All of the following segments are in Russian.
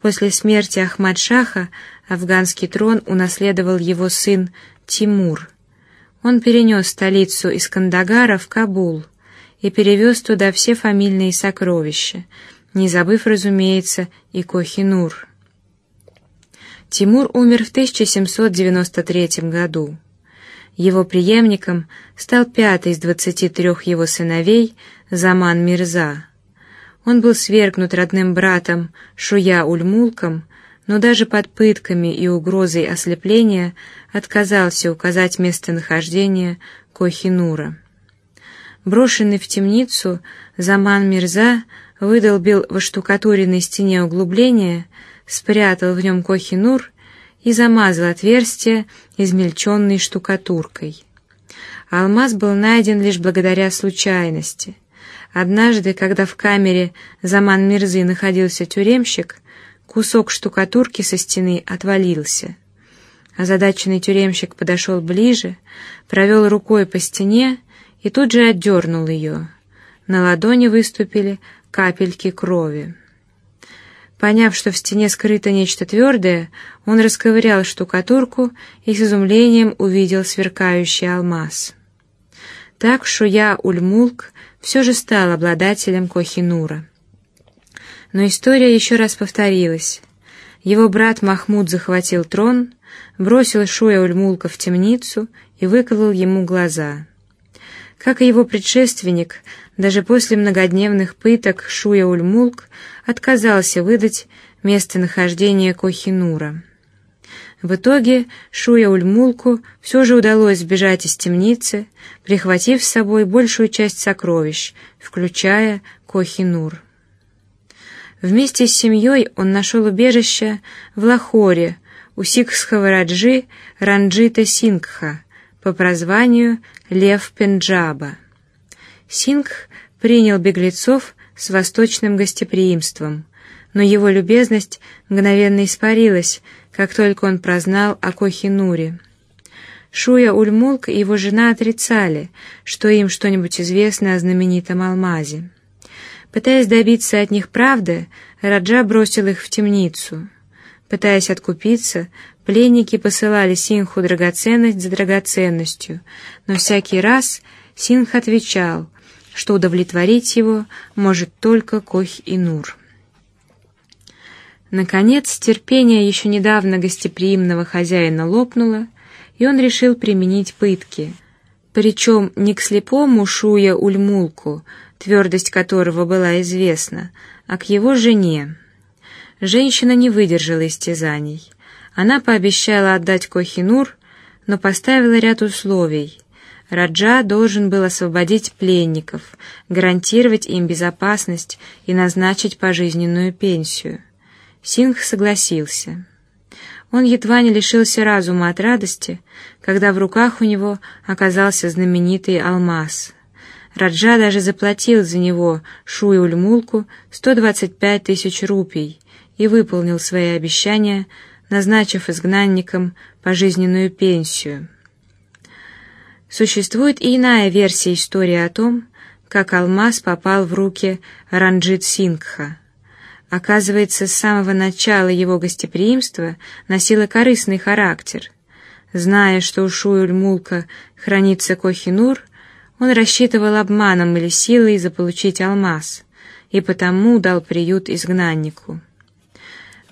После смерти Ахмад-шаха афганский трон унаследовал его сын Тимур. Он перенес столицу из Кандагара в Кабул и перевез туда все фамильные сокровища, не забыв, разумеется, и Кохинур. Тимур умер в 1793 году. Его преемником стал пятый из двадцати трех его сыновей Заман Мирза. Он был свергнут родным братом Шуя Ульмулком, но даже под пытками и угрозой ослепления отказался указать местонахождение Кохинура. Брошенный в темницу, Заман Мирза выдолбил в оштукатуренной стене углубление, спрятал в нем Кохинур и замазал отверстие измельченной штукатуркой. Алмаз был найден лишь благодаря случайности. Однажды, когда в камере Заман Мирзы находился тюремщик, кусок штукатурки со стены отвалился. Озадаченный тюремщик подошел ближе, провел рукой по стене и тут же отдернул ее. На ладони выступили капельки крови. Поняв, что в стене скрыто нечто твердое, он расковырял штукатурку и с изумлением увидел сверкающий алмаз. Так Шуя Ульмулк все же стал обладателем Кохинура. Но история еще раз повторилась. Его брат Махмуд захватил трон, бросил Шуя Ульмулка в темницу и выколол ему глаза. Как и его предшественник, даже после многодневных пыток Шуя Ульмулк отказался выдать местонахождение Кохинура. В итоге Шуя Ульмулку все же удалось сбежать из темницы, прихватив с собой большую часть сокровищ, включая Кохинур. Вместе с семьей он нашел убежище в Лахоре у сикхского раджи Ранджита Сингха по прозванию Лев Пенджаба. Сингх принял беглецов с восточным гостеприимством, но его любезность мгновенно испарилась, как только он прознал о Кохинуре. Шуя Ульмулк и его жена отрицали, что им что-нибудь известно о знаменитом алмазе. Пытаясь добиться от них правды, Раджа бросил их в темницу. Пытаясь откупиться, пленники посылали Синху драгоценность за драгоценностью, но всякий раз Синх отвечал, что удовлетворить его может только Кох-и-Нур. Наконец, терпение еще недавно гостеприимного хозяина лопнуло, и он решил применить пытки. Причем не к слепому Шуя Ульмулку, твердость которого была известна, а к его жене. Женщина не выдержала истязаний. Она пообещала отдать Кохинур, но поставила ряд условий. Раджа должен был освободить пленников, гарантировать им безопасность и назначить пожизненную пенсию. Сингх согласился. Он едва не лишился разума от радости, когда в руках у него оказался знаменитый алмаз. Раджа даже заплатил за него Шуи-Ульмулку 125 тысяч рупий и выполнил свои обещания, назначив изгнанникам пожизненную пенсию. Существует и иная версия истории о том, как алмаз попал в руки Ранджит Сингха. Оказывается, с самого начала его гостеприимства носило корыстный характер. Зная, что у Шуэль-Мулка хранится Кохинур, он рассчитывал обманом или силой заполучить алмаз, и потому дал приют изгнаннику.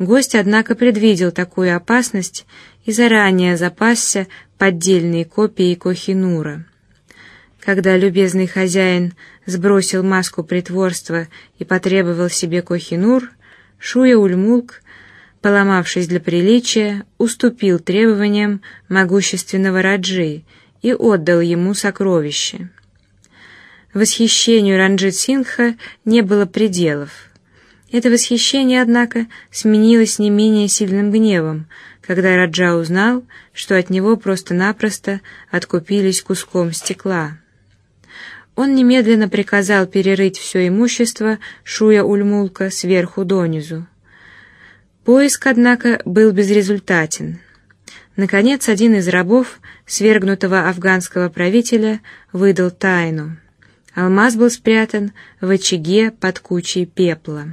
Гость, однако, предвидел такую опасность и заранее запасся поддельной копией Кохинура. Когда любезный хозяин сбросил маску притворства и потребовал себе Кохинур, Шуя Ульмулк, поломавшись для приличия, уступил требованиям могущественного Раджи и отдал ему сокровище. Восхищению Ранджит Сингха не было пределов. Это восхищение, однако, сменилось не менее сильным гневом, когда Раджа узнал, что от него просто-напросто откупились куском стекла. Он немедленно приказал перерыть все имущество Шуя Ульмулка сверху донизу. Поиск, однако, был безрезультатен. Наконец, один из рабов свергнутого афганского правителя выдал тайну. Алмаз был спрятан в очаге под кучей пепла.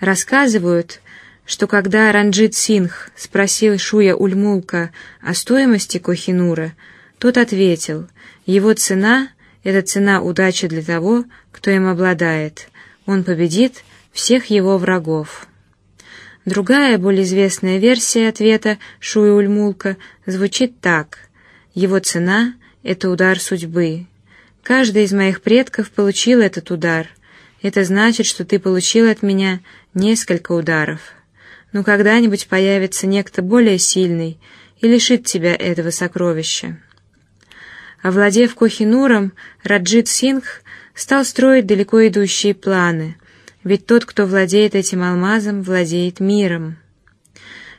Рассказывают, что когда Ранджит Сингх спросил Шуя Ульмулка о стоимости Кохинура, тот ответил: его цена – это цена удачи для того, кто им обладает. Он победит всех его врагов. Другая, более известная версия ответа Шуя Ульмулка звучит так: его цена – это удар судьбы. Каждый из моих предков получил этот удар. Это значит, что ты получил от меня несколько ударов. Но когда-нибудь появится некто более сильный и лишит тебя этого сокровища. Овладев Кохинуром, Раджит Сингх стал строить далеко идущие планы, ведь тот, кто владеет этим алмазом, владеет миром.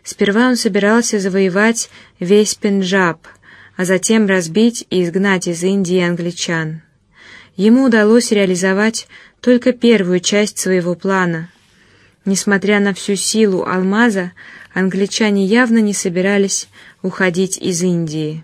Сперва он собирался завоевать весь Пенджаб, а затем разбить и изгнать из Индии англичан. Ему удалось реализовать только первую часть своего плана. Несмотря на всю силу алмаза, англичане явно не собирались уходить из Индии.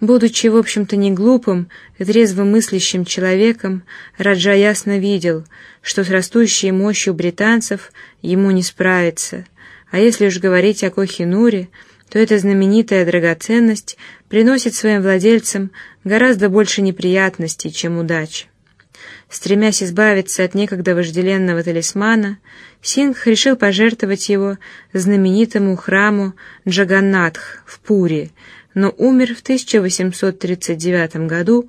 Будучи в общем-то не глупым и трезво мыслящим человеком, Раджа ясно видел, что с растущей мощью британцев ему не справиться. А если уж говорить о Кохинуре, то эта знаменитая драгоценность приносит своим владельцам гораздо больше неприятностей, чем удач. Стремясь избавиться от некогда вожделенного талисмана, Сингх решил пожертвовать его знаменитому храму Джаганнатх в Пури, но умер в 1839 году,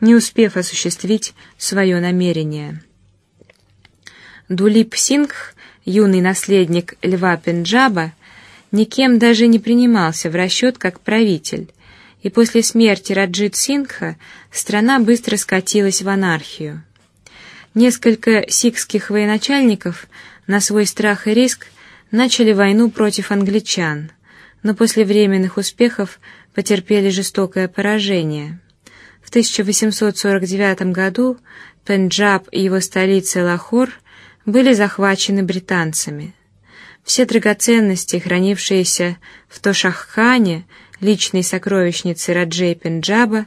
не успев осуществить свое намерение. Дулип Сингх, юный наследник льва Пенджаба, никем даже не принимался в расчет как правитель, и после смерти Раджит Сингха страна быстро скатилась в анархию. Несколько сикхских военачальников на свой страх и риск начали войну против англичан, но после временных успехов потерпели жестокое поражение. В 1849 году Пенджаб и его столица Лахор были захвачены британцами. Все драгоценности, хранившиеся в Тошаххане, личной сокровищнице Раджей Пенджаба,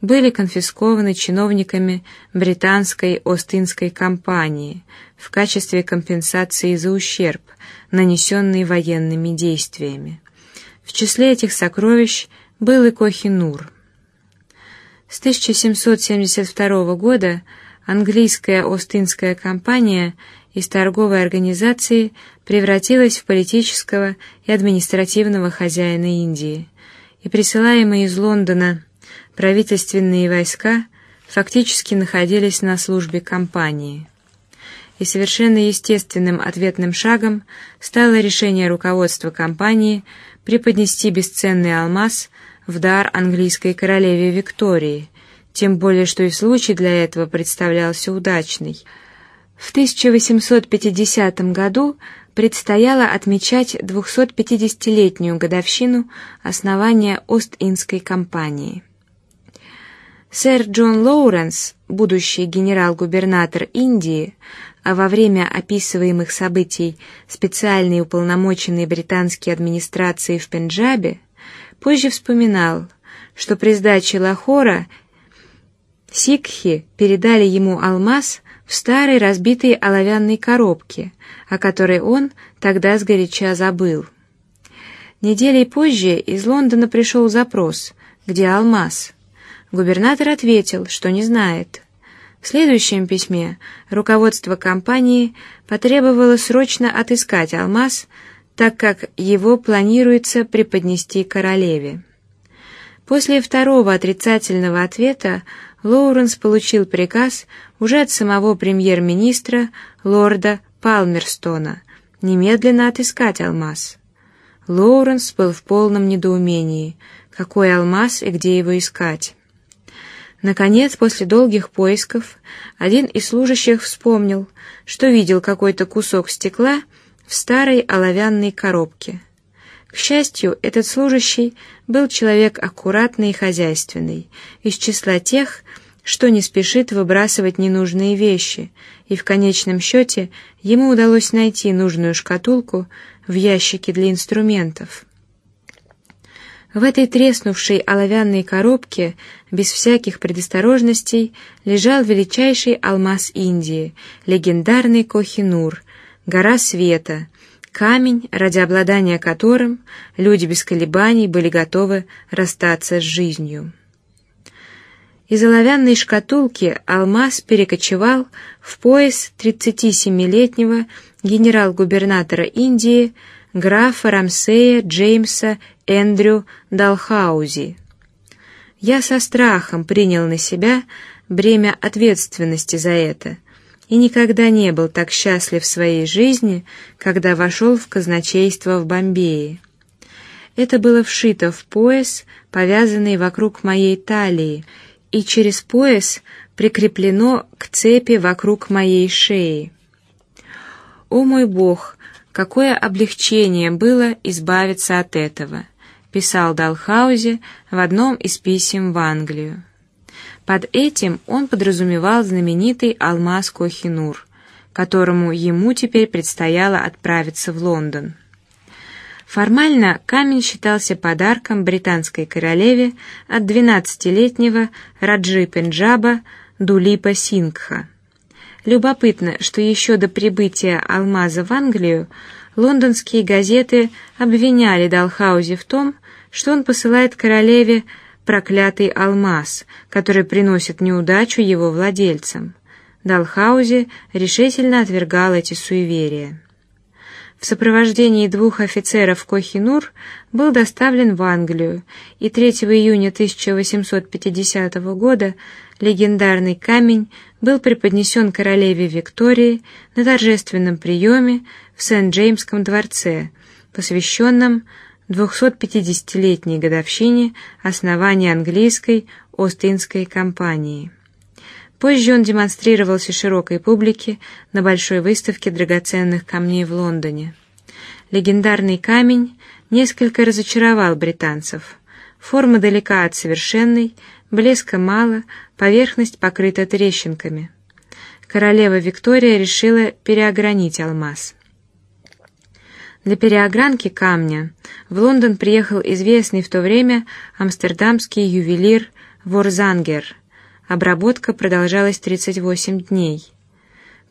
были конфискованы чиновниками британской Остинской компании в качестве компенсации за ущерб, нанесенный военными действиями. В числе этих сокровищ был и Кохинур. С 1772 года английская Остинская компания из торговой организации превратилась в политического и административного хозяина Индии, и присылаемые из Лондона правительственные войска фактически находились на службе компании. И совершенно естественным ответным шагом стало решение руководства компании преподнести бесценный алмаз в дар английской королеве Виктории, тем более что и случай для этого представлялся удачный. В 1850 году предстояло отмечать 250-летнюю годовщину основания Ост-Индской компании. Сэр Джон Лоуренс, будущий генерал-губернатор Индии, а во время описываемых событий специальный уполномоченный британской администрации в Пенджабе, Позже вспоминал, что при сдаче Лахора сикхи передали ему алмаз в старой разбитой оловянной коробке, о которой он тогда сгоряча забыл. Неделей позже из Лондона пришел запрос, где алмаз. Губернатор ответил, что не знает. В следующем письме руководство компании потребовало срочно отыскать алмаз так как его планируется преподнести королеве. После второго отрицательного ответа Лоуренс получил приказ уже от самого премьер-министра лорда Палмерстона немедленно отыскать алмаз. Лоуренс был в полном недоумении, какой алмаз и где его искать. Наконец, после долгих поисков, один из служащих вспомнил, что видел какой-то кусок стекла в старой оловянной коробке. К счастью, этот служащий был человек аккуратный и хозяйственный, из числа тех, что не спешит выбрасывать ненужные вещи, и в конечном счете ему удалось найти нужную шкатулку в ящике для инструментов. В этой треснувшей оловянной коробке без всяких предосторожностей лежал величайший алмаз Индии, легендарный Кохинур, гора света, камень, ради обладания которым люди без колебаний были готовы расстаться с жизнью. Из оловянной шкатулки алмаз перекочевал в пояс 37-летнего генерал-губернатора Индии графа Рамсея Джеймса Эндрю Далхаузи. Я со страхом принял на себя бремя ответственности за это и никогда не был так счастлив в своей жизни, когда вошел в казначейство в Бомбее. Это было вшито в пояс, повязанный вокруг моей талии и через пояс прикреплено к цепи вокруг моей шеи. О мой Бог, какое облегчение было избавиться от этого! писал Далхаузе в одном из писем в Англию. Под этим он подразумевал знаменитый алмаз Кохинур, которому ему теперь предстояло отправиться в Лондон. Формально камень считался подарком британской королеве от двенадцатилетнего Раджи Пенджаба Дулипа Сингха. Любопытно, что еще до прибытия алмаза в Англию лондонские газеты обвиняли Далхаузи в том, что он посылает королеве проклятый алмаз, который приносит неудачу его владельцам. Далхаузи решительно отвергал эти суеверия в сопровождении двух офицеров Кохинур был доставлен в Англию, и 3 июня 1850 года легендарный камень был преподнесен королеве Виктории на торжественном приеме в Сент-Джеймском дворце, посвященном 250-летней годовщине основания английской Остинской компании. Позже он демонстрировался широкой публике на большой выставке драгоценных камней в Лондоне. Легендарный камень несколько разочаровал британцев. Форма далека от совершенной, блеска мало, поверхность покрыта трещинками. Королева Виктория решила переогранить алмаз. Для переогранки камня в Лондон приехал известный в то время амстердамский ювелир Ворзангер – Обработка продолжалась 38 дней.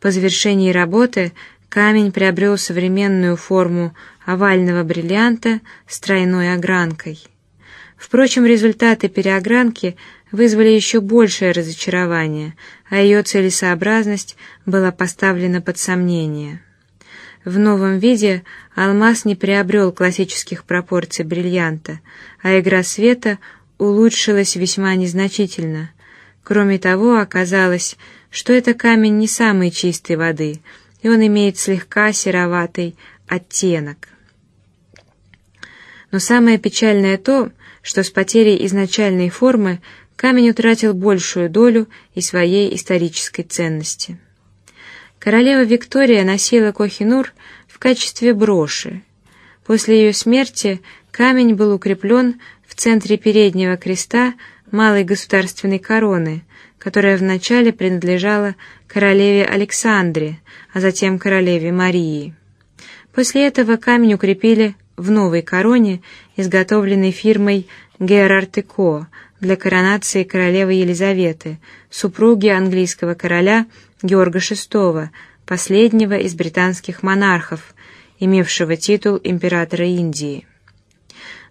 По завершении работы камень приобрел современную форму овального бриллианта с тройной огранкой. Впрочем, результаты переогранки вызвали еще большее разочарование, а ее целесообразность была поставлена под сомнение. В новом виде алмаз не приобрел классических пропорций бриллианта, а игра света улучшилась весьма незначительно. Кроме того, оказалось, что это камень не самой чистой воды, и он имеет слегка сероватый оттенок. Но самое печальное то, что с потерей изначальной формы камень утратил большую долю и своей исторической ценности. Королева Виктория носила кохинур в качестве броши. После ее смерти камень был укреплен в центре переднего креста малой государственной короны, которая вначале принадлежала королеве Александре, а затем королеве Марии. После этого камень укрепили в новой короне, изготовленной фирмой Герард и Ко для коронации королевы Елизаветы, супруги английского короля Георга VI, последнего из британских монархов, имевшего титул императора Индии.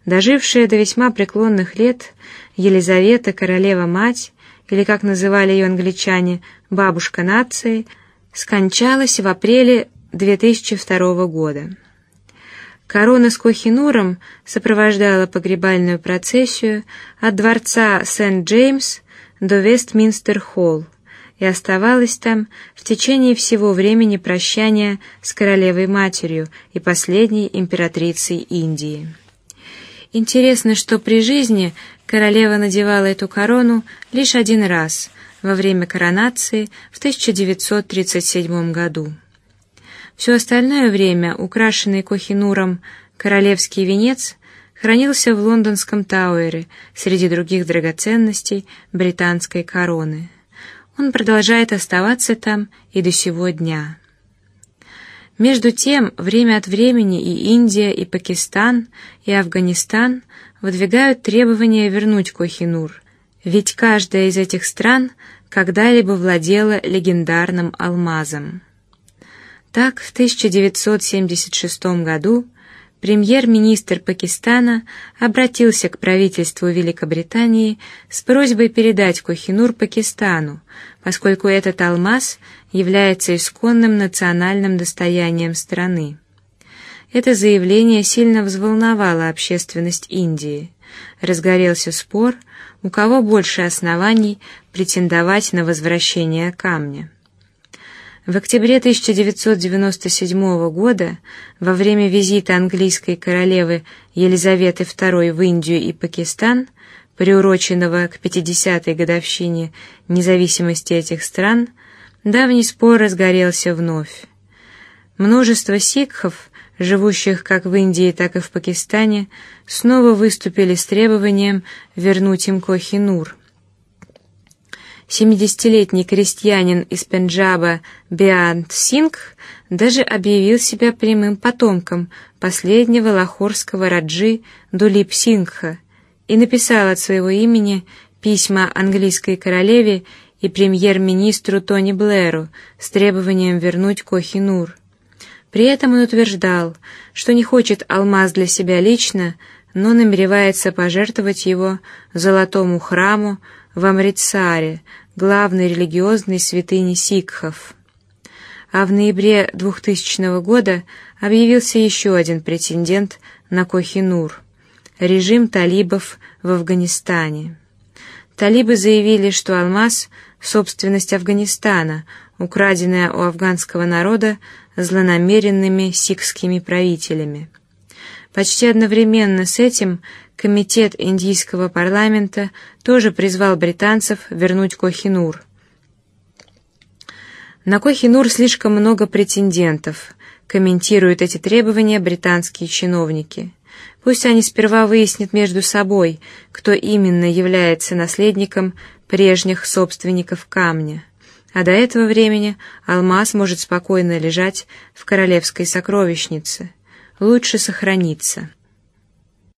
Дожившая до весьма преклонных лет, Елизавета, королева-мать, или как называли ее англичане, бабушка нации, скончалась в апреле 2002 года. Корона с Кохинуром сопровождала погребальную процессию от дворца Сент-Джеймс до Вестминстер-холл и оставалась там в течение всего времени прощания с королевой матерью и последней императрицей Индии. Интересно, что при жизни королева надевала эту корону лишь один раз во время коронации в 1937 году. Все остальное время украшенный кохинуром королевский венец хранился в лондонском Тауэре среди других драгоценностей британской короны. Он продолжает оставаться там и до сего дня. Между тем, время от времени и Индия, и Пакистан, и Афганистан выдвигают требования вернуть Кохинур, ведь каждая из этих стран когда-либо владела легендарным алмазом. Так, в 1976 году премьер-министр Пакистана обратился к правительству Великобритании с просьбой передать Кохинур Пакистану, поскольку этот алмаз является исконным национальным достоянием страны. Это заявление сильно взволновало общественность Индии. Разгорелся спор, у кого больше оснований претендовать на возвращение камня. В октябре 1997 года, во время визита английской королевы Елизаветы II в Индию и Пакистан, приуроченного к 50-й годовщине независимости этих стран, давний спор разгорелся вновь. Множество сикхов, живущих как в Индии, так и в Пакистане, снова выступили с требованием вернуть им Кохинур. Семидесятилетний крестьянин из Пенджаба Биант Сингх даже объявил себя прямым потомком последнего лахорского раджи Дулип Сингха и написал от своего имени письма английской королеве и премьер-министру Тони Блэру с требованием вернуть Кохинур. При этом он утверждал, что не хочет алмаз для себя лично, но намеревается пожертвовать его золотому храму в Амритсаре, главной религиозной святыне сикхов. А в ноябре 2000 года объявился еще один претендент на Кохинур — режим талибов в Афганистане. Талибы заявили, что алмаз — собственность Афганистана, украденная у афганского народа злонамеренными сикхскими правителями. Почти одновременно с этим комитет индийского парламента тоже призвал британцев вернуть Кохинур. На Кохинур слишком много претендентов. Комментируют эти требования британские чиновники. Пусть они сперва выяснят между собой, кто именно является наследником прежних собственников камня. А до этого времени алмаз может спокойно лежать в королевской сокровищнице. Лучше сохраниться.